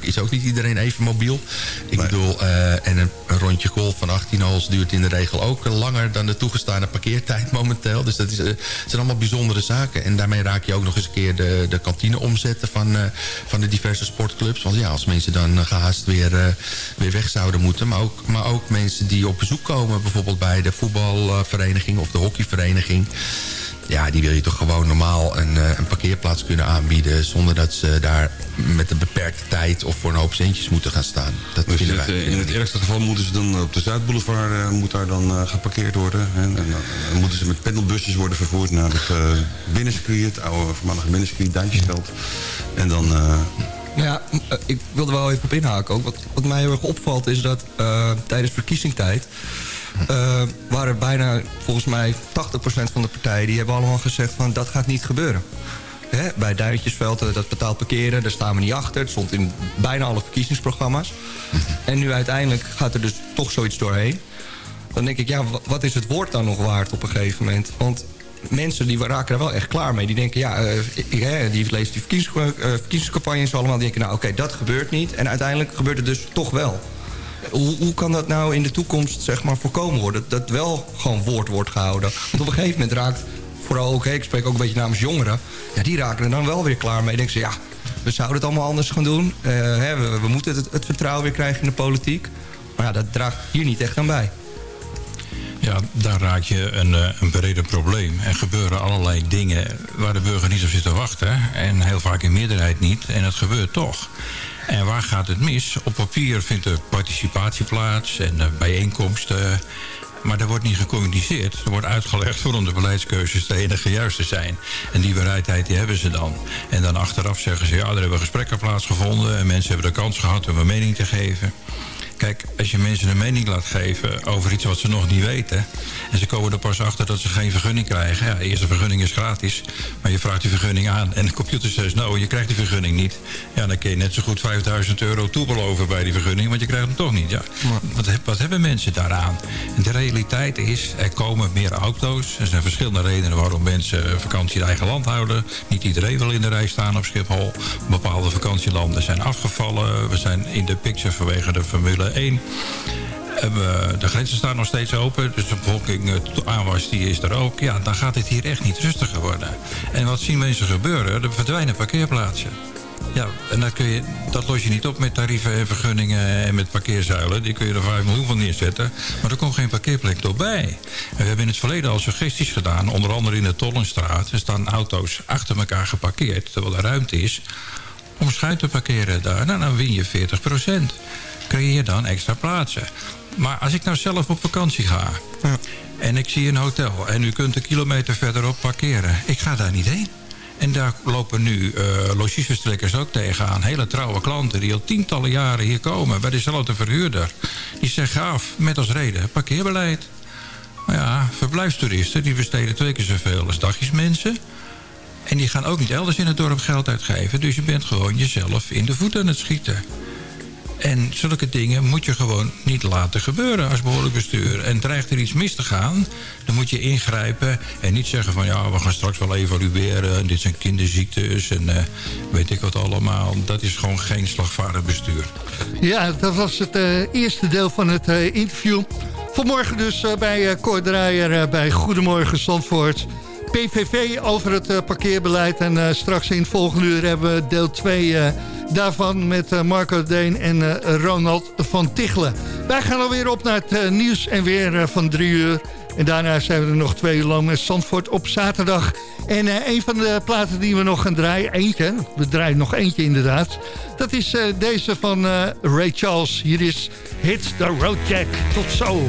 is ook niet iedereen even mobiel. Ik nee. bedoel, en een, een, rondje golf van 18 holes duurt in de regel ook langer dan de toegestane parkeertijd momenteel. Dus dat is, uh, zijn allemaal bijzondere zaken. En daarmee raak je ook nog eens een keer de, de kantine omzetten van, uh, van de diverse sportclubs. Want ja, als mensen dan uh, gehaast weer, weer weg zouden moeten. Maar ook, maar ook mensen die op bezoek komen. Bijvoorbeeld bij de voetbalvereniging of de hockeyvereniging ja, die wil je toch gewoon normaal een, een, parkeerplaats kunnen aanbieden... zonder dat ze daar met een beperkte tijd of voor een hoop centjes moeten gaan staan. Dat dus vinden het, wij. In het ergste geval moeten ze dan op de Zuidboulevard uh, moet daar dan uh, geparkeerd worden. En, en dan moeten ze met pendelbusjes worden vervoerd naar het uh, binnencircuit, het oude voormalige binnencircuit, Duintjesveld. En dan... Ja, ik wilde wel even op inhaken ook. Wat, wat mij heel erg opvalt is dat tijdens verkiezingstijd... Uh, waren bijna, volgens mij, 80% van de partijen... die hebben allemaal gezegd van dat gaat niet gebeuren. Hè? Bij Duintjesveld, dat betaald parkeren, daar staan we niet achter. Het stond in bijna alle verkiezingsprogramma's. En nu uiteindelijk gaat er dus toch zoiets doorheen. Dan denk ik, ja, wat is het woord dan nog waard op een gegeven moment? Want mensen die raken er wel echt klaar mee. Die denken, ja, uh, ik, die lezen die verkiezings, uh, verkiezingscampagnes allemaal. Die denken, nou oké, okay, dat gebeurt niet. En uiteindelijk gebeurt het dus toch wel. Hoe, hoe, kan dat nou in de toekomst zeg maar, voorkomen worden? Dat wel gewoon woord wordt gehouden. Want op een gegeven moment raakt, vooral ook, ik spreek ook een beetje namens jongeren... Ja, die raken er dan wel weer klaar mee. Denken ze, ja, we zouden het allemaal anders gaan doen. Uh, hè, we, moeten het, het, vertrouwen weer krijgen in de politiek. Maar ja, dat draagt hier niet echt aan bij. Ja, daar raak je een, een breder probleem. Er gebeuren allerlei dingen waar de burger niet op zit te wachten. En heel vaak in meerderheid niet. En het gebeurt toch. En waar gaat het mis? Op papier vindt er participatie plaats en bijeenkomsten. Maar er wordt niet gecommuniceerd. Er wordt uitgelegd waarom de beleidskeuzes de enige juiste zijn. En die bereidheid die hebben ze dan. En dan achteraf zeggen ze, ja, er hebben gesprekken plaatsgevonden... en mensen hebben de kans gehad om een mening te geven. Kijk, als je mensen een mening laat geven over iets wat ze nog niet weten... en ze komen er pas achter dat ze geen vergunning krijgen... ja, de eerste vergunning is gratis, maar je vraagt die vergunning aan... en de computer zegt, nou, je krijgt die vergunning niet. Ja, dan kun je net zo goed 5000 euro toebeloven bij die vergunning... want je krijgt hem toch niet. Ja. Wat, wat hebben mensen daaraan? En de realiteit is, er komen meer auto's. Er zijn verschillende redenen waarom mensen vakantie in eigen land houden. Niet iedereen wil in de rij staan op Schiphol. Bepaalde vakantielanden zijn afgevallen. We zijn in de picture vanwege de Formule 1. De grenzen staan nog steeds open, dus de bevolking aanwas die is er ook. Ja, dan gaat het hier echt niet rustiger worden. En wat zien mensen gebeuren? Er verdwijnen parkeerplaatsen. Ja, en dat, kun je, dat los je niet op met tarieven en vergunningen en met parkeerzuilen. Die kun je er 5 miljoen van neerzetten. Maar er komt geen parkeerplek door bij. En we hebben in het verleden al suggesties gedaan. Onder andere in de Tollenstraat. Er staan auto's achter elkaar geparkeerd. Terwijl er ruimte is om schuin te parkeren daar. Nou, dan win je 40 procent creëer dan extra plaatsen. Maar als ik nou zelf op vakantie ga... en ik zie een hotel en u kunt een kilometer verderop parkeren... ik ga daar niet heen. En daar lopen nu eh logiesverstrekkers ook tegenaan. Hele trouwe klanten die al tientallen jaren hier komen... bij dezelfde verhuurder. Die zeggen af met als reden parkeerbeleid. Maar ja, verblijfstoeristen die besteden twee keer zoveel als dagjesmensen... En die gaan ook niet elders in het dorp geld uitgeven. Dus je bent gewoon jezelf in de voet aan het schieten. En zulke dingen moet je gewoon niet laten gebeuren als behoorlijk bestuur. En dreigt er iets mis te gaan, dan moet je ingrijpen... en niet zeggen van ja, we gaan straks wel evalueren... en dit zijn kinderziektes en eh, weet ik wat allemaal. Dat is gewoon geen slagvaardig bestuur. Ja, dat was het eh, eerste deel van het eh, interview. Vanmorgen dus bij uh, Draaier bij Goedemorgen Zandvoort. PVV over het eh, parkeerbeleid. En eh, straks in het volgende uur hebben we deel 2 eh, daarvan... met Marco Deen en Ronald van Tichelen. Wij gaan alweer op naar het nieuws en weer van drie uur. En daarna zijn we er nog twee uur lang met Zandvoort op zaterdag. En een van de platen die we nog gaan draaien, eentje, we draaien nog eentje inderdaad. Dat is deze van Ray Charles. Hier is Hit the Road Jack. Tot zo.